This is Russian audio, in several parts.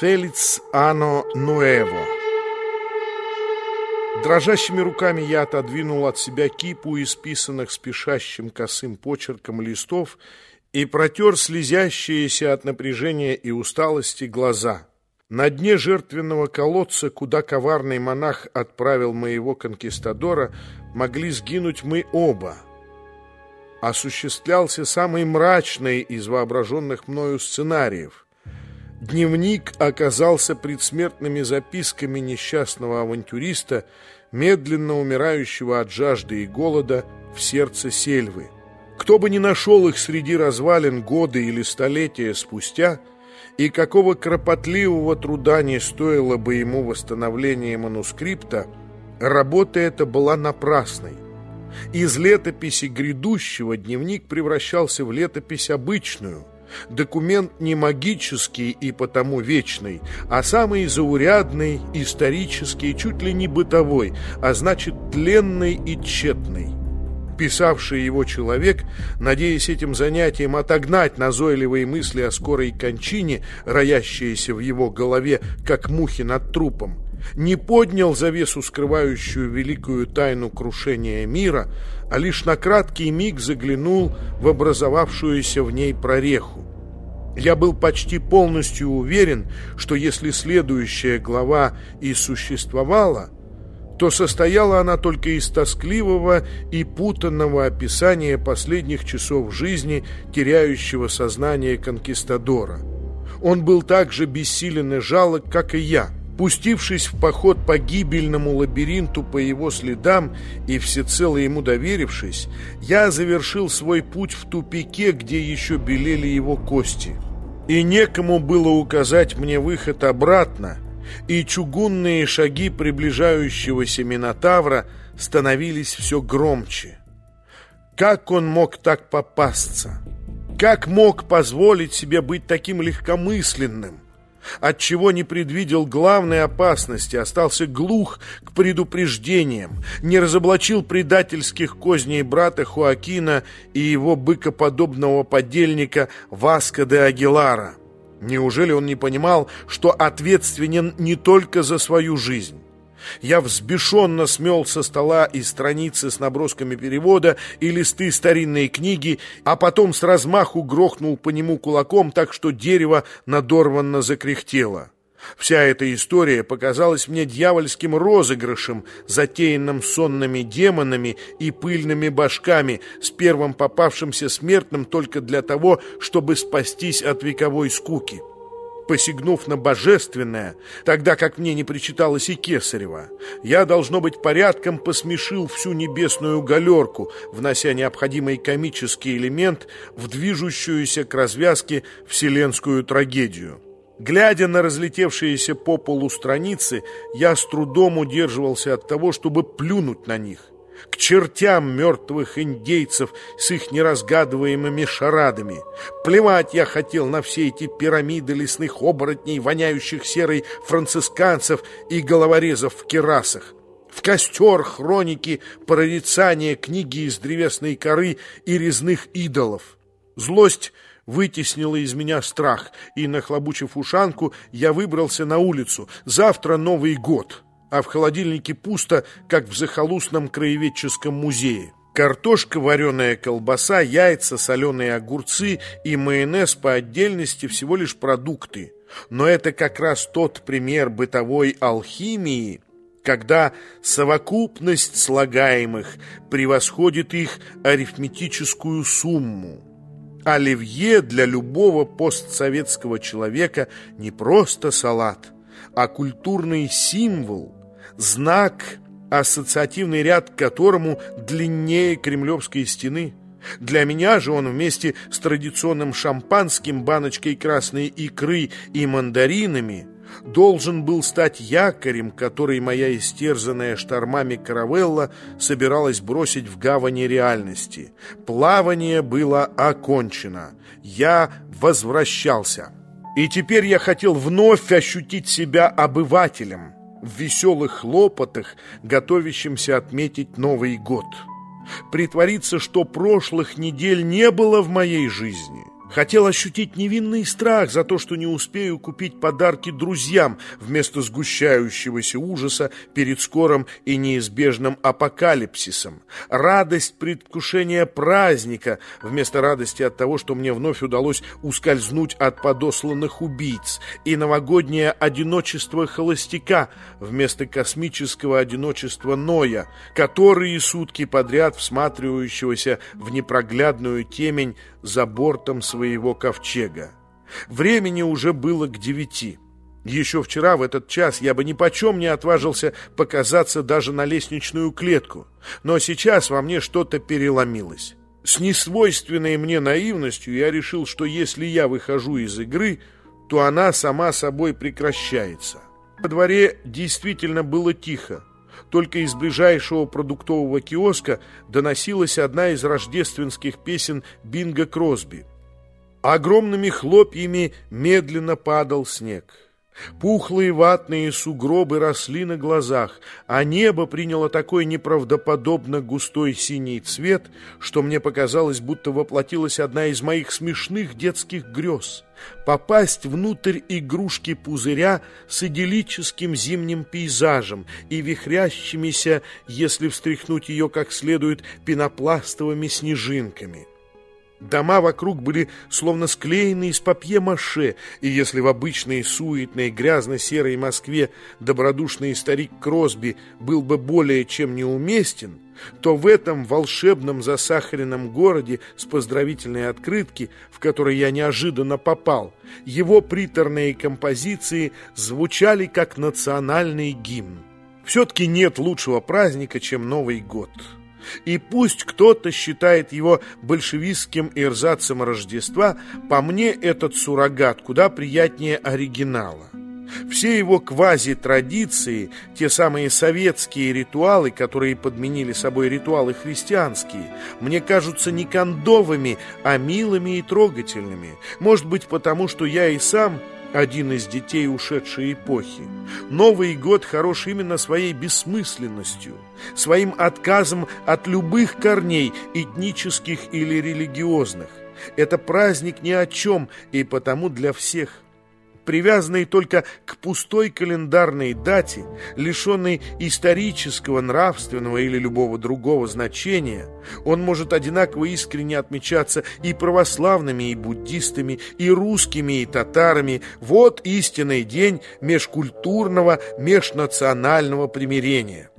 Фелиц Ано Нуэво. Дрожащими руками я отодвинул от себя кипу исписанных спешащим косым почерком листов и протер слезящиеся от напряжения и усталости глаза. На дне жертвенного колодца, куда коварный монах отправил моего конкистадора, могли сгинуть мы оба. Осуществлялся самый мрачный из воображенных мною сценариев. Дневник оказался предсмертными записками несчастного авантюриста, медленно умирающего от жажды и голода в сердце сельвы. Кто бы ни нашел их среди развалин годы или столетия спустя, и какого кропотливого труда не стоило бы ему восстановление манускрипта, работа эта была напрасной. Из летописи грядущего дневник превращался в летопись обычную – Документ не магический и потому вечный, а самый заурядный, исторический, чуть ли не бытовой, а значит тленный и тщетный. Писавший его человек, надеясь этим занятием отогнать назойливые мысли о скорой кончине, роящиеся в его голове, как мухи над трупом, не поднял завесу, скрывающую великую тайну крушения мира, а лишь на краткий миг заглянул в образовавшуюся в ней прореху. Я был почти полностью уверен, что если следующая глава и существовала, то состояла она только из тоскливого и путанного описания последних часов жизни теряющего сознание конкистадора. Он был так же бессилен и жалок, как и я – Пустившись в поход по гибельному лабиринту по его следам и всецело ему доверившись, я завершил свой путь в тупике, где еще белели его кости. И некому было указать мне выход обратно, и чугунные шаги приближающегося Минотавра становились все громче. Как он мог так попасться? Как мог позволить себе быть таким легкомысленным? Отчего не предвидел главной опасности, остался глух к предупреждениям, не разоблачил предательских козней брата Хуакина и его быкоподобного подельника Васко де Агилара. Неужели он не понимал, что ответственен не только за свою жизнь? Я взбешенно смел со стола и страницы с набросками перевода и листы старинной книги, а потом с размаху грохнул по нему кулаком так, что дерево надорванно закряхтело. Вся эта история показалась мне дьявольским розыгрышем, затеянным сонными демонами и пыльными башками, с первым попавшимся смертным только для того, чтобы спастись от вековой скуки посягнув на божественное, тогда как мне не причиталось и кесарева. Я, должно быть, порядком посмешил всю небесную галерку, внося необходимый комический элемент в движущуюся к развязке вселенскую трагедию. Глядя на разлетевшиеся по полу страницы, я с трудом удерживался от того, чтобы плюнуть на них. К чертям мертвых индейцев с их неразгадываемыми шарадами. Плевать я хотел на все эти пирамиды лесных оборотней, воняющих серой францисканцев и головорезов в керасах. В костер хроники прорицания книги из древесной коры и резных идолов. Злость вытеснила из меня страх, и, нахлобучив ушанку, я выбрался на улицу. Завтра Новый год а в холодильнике пусто, как в захолустном краеведческом музее. Картошка, вареная колбаса, яйца, соленые огурцы и майонез по отдельности всего лишь продукты. Но это как раз тот пример бытовой алхимии, когда совокупность слагаемых превосходит их арифметическую сумму. Оливье для любого постсоветского человека не просто салат, а культурный символ – знак, ассоциативный ряд которому длиннее Кремлевской стены. Для меня же он вместе с традиционным шампанским, баночкой красной икры и мандаринами должен был стать якорем, который моя истерзанная штормами каравелла собиралась бросить в гавани реальности. Плавание было окончено. Я возвращался. И теперь я хотел вновь ощутить себя обывателем, в веселых хлопотах, готовящимся отметить Новый год. Притвориться, что прошлых недель не было в моей жизни. Хотел ощутить невинный страх за то, что не успею купить подарки друзьям вместо сгущающегося ужаса перед скорым и неизбежным апокалипсисом. Радость предвкушения праздника вместо радости от того, что мне вновь удалось ускользнуть от подосланных убийц. И новогоднее одиночество холостяка вместо космического одиночества Ноя, которые сутки подряд всматривающегося в непроглядную темень за бортом своего ковчега. Времени уже было к девяти. Еще вчера в этот час я бы ни почем не отважился показаться даже на лестничную клетку, но сейчас во мне что-то переломилось. С несвойственной мне наивностью я решил, что если я выхожу из игры, то она сама собой прекращается. Во дворе действительно было тихо. Только из ближайшего продуктового киоска доносилась одна из рождественских песен Бинга Кросби. Огромными хлопьями медленно падал снег. Пухлые ватные сугробы росли на глазах, а небо приняло такой неправдоподобно густой синий цвет, что мне показалось, будто воплотилась одна из моих смешных детских грез — попасть внутрь игрушки пузыря с идиллическим зимним пейзажем и вихрящимися, если встряхнуть ее как следует, пенопластовыми снежинками — Дома вокруг были словно склеены из папье-маше, и если в обычной суетной грязно-серой Москве добродушный старик Кросби был бы более чем неуместен, то в этом волшебном засахаренном городе с поздравительной открытки, в которой я неожиданно попал, его приторные композиции звучали как национальный гимн. Все-таки нет лучшего праздника, чем Новый год». И пусть кто-то считает его большевистским ирзацем Рождества, по мне этот суррогат куда приятнее оригинала. Все его квази-традиции, те самые советские ритуалы, которые подменили собой ритуалы христианские, мне кажутся не кондовыми, а милыми и трогательными. Может быть, потому что я и сам один из детей ушедшей эпохи. Новый год хорош именно своей бессмысленностью, своим отказом от любых корней, этнических или религиозных. Это праздник ни о чем и потому для всех привязанный только к пустой календарной дате, лишенный исторического, нравственного или любого другого значения, он может одинаково искренне отмечаться и православными, и буддистами, и русскими, и татарами. Вот истинный день межкультурного, межнационального примирения.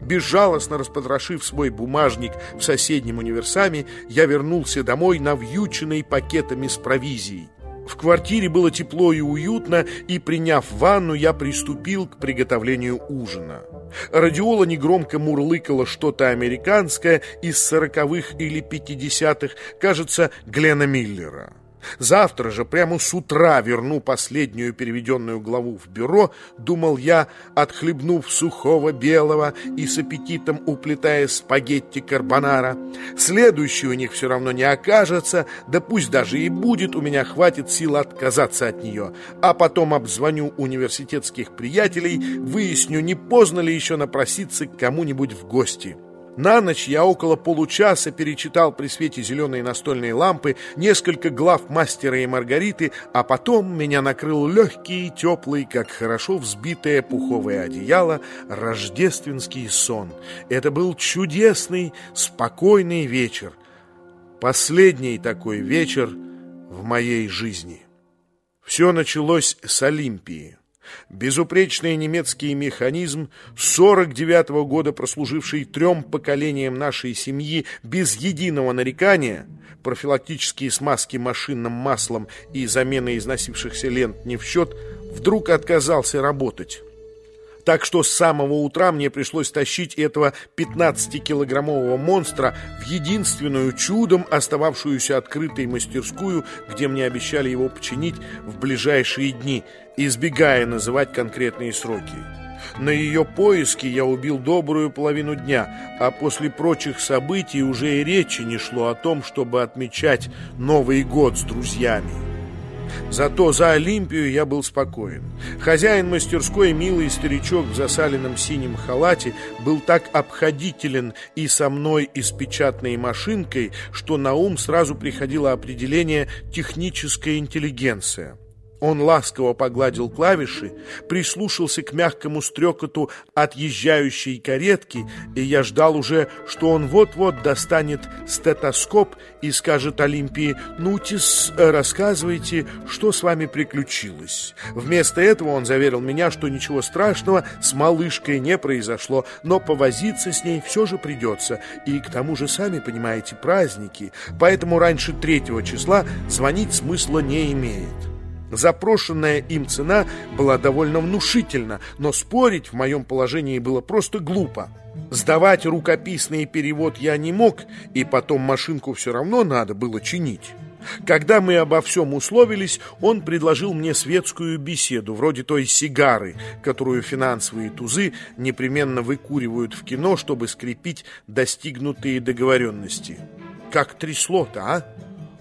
Безжалостно распотрошив свой бумажник в соседнем универсаме, я вернулся домой навьюченный пакетами с провизией. В квартире было тепло и уютно, и, приняв ванну, я приступил к приготовлению ужина. Радиола негромко мурлыкала что-то американское из сороковых или пятидесятых, кажется, Глена Миллера. Завтра же, прямо с утра, верну последнюю переведенную главу в бюро, думал я, отхлебнув сухого белого и с аппетитом уплетая спагетти карбонара. Следующий у них все равно не окажется, да пусть даже и будет, у меня хватит сил отказаться от нее. А потом обзвоню университетских приятелей, выясню, не поздно ли еще напроситься к кому-нибудь в гости». На ночь я около получаса перечитал при свете зеленой настольной лампы несколько глав «Мастера и Маргариты», а потом меня накрыл легкий и теплый, как хорошо взбитое пуховое одеяло, рождественский сон. Это был чудесный, спокойный вечер. Последний такой вечер в моей жизни. Все началось с Олимпии. Безупречный немецкий механизм, 49 -го года прослуживший трем поколениям нашей семьи без единого нарекания, профилактические смазки машинным маслом и замена износившихся лент не в счет, вдруг отказался работать. Так что с самого утра мне пришлось тащить этого 15-килограммового монстра в единственную чудом остававшуюся открытой мастерскую, где мне обещали его починить в ближайшие дни, избегая называть конкретные сроки. На ее поиски я убил добрую половину дня, а после прочих событий уже и речи не шло о том, чтобы отмечать Новый год с друзьями. Зато за Олимпию я был спокоен. Хозяин мастерской, милый старичок в засаленном синем халате, был так обходителен и со мной, и с печатной машинкой, что на ум сразу приходило определение «техническая интеллигенция». Он ласково погладил клавиши, прислушался к мягкому стрекоту отъезжающей каретки, и я ждал уже, что он вот-вот достанет стетоскоп и скажет Олимпии «Нутис, рассказывайте, что с вами приключилось». Вместо этого он заверил меня, что ничего страшного с малышкой не произошло, но повозиться с ней все же придется, и к тому же, сами понимаете, праздники, поэтому раньше третьего числа звонить смысла не имеет. Запрошенная им цена была довольно внушительна, но спорить в моем положении было просто глупо. Сдавать рукописный перевод я не мог, и потом машинку все равно надо было чинить. Когда мы обо всем условились, он предложил мне светскую беседу, вроде той сигары, которую финансовые тузы непременно выкуривают в кино, чтобы скрепить достигнутые договоренности. Как трясло-то, а?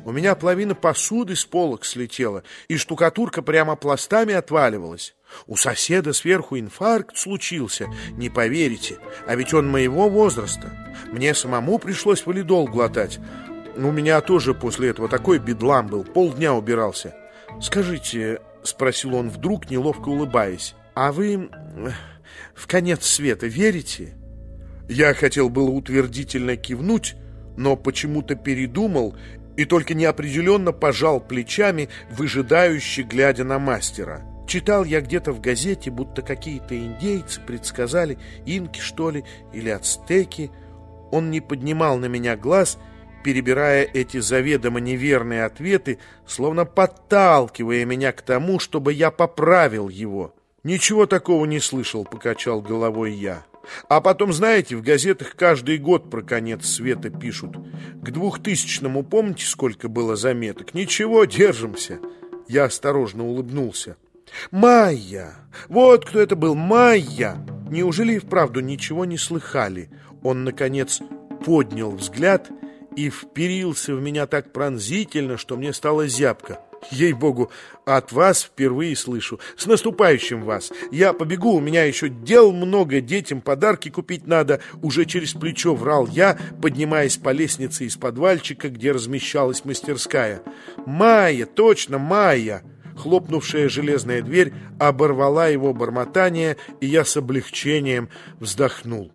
У меня половина посуды с полок слетела, и штукатурка прямо пластами отваливалась. У соседа сверху инфаркт случился, не поверите, а ведь он моего возраста. Мне самому пришлось валидол глотать. У меня тоже после этого такой бедлам был, полдня убирался. «Скажите», — спросил он вдруг, неловко улыбаясь, «а вы в конец света верите?» Я хотел было утвердительно кивнуть, но почему-то передумал и только неопределенно пожал плечами, выжидающе глядя на мастера. Читал я где-то в газете, будто какие-то индейцы предсказали, инки, что ли, или ацтеки. Он не поднимал на меня глаз, перебирая эти заведомо неверные ответы, словно подталкивая меня к тому, чтобы я поправил его. «Ничего такого не слышал», — покачал головой я. А потом, знаете, в газетах каждый год про конец света пишут. К двухтысячному помните, сколько было заметок? Ничего, держимся. Я осторожно улыбнулся. Майя! Вот кто это был, Майя! Неужели и вправду ничего не слыхали? Он, наконец, поднял взгляд и вперился в меня так пронзительно, что мне стало зябко. Ей-богу, от вас впервые слышу. С наступающим вас. Я побегу, у меня еще дел много, детям подарки купить надо. Уже через плечо врал я, поднимаясь по лестнице из подвальчика, где размещалась мастерская. Майя, точно Майя. Хлопнувшая железная дверь оборвала его бормотание, и я с облегчением вздохнул.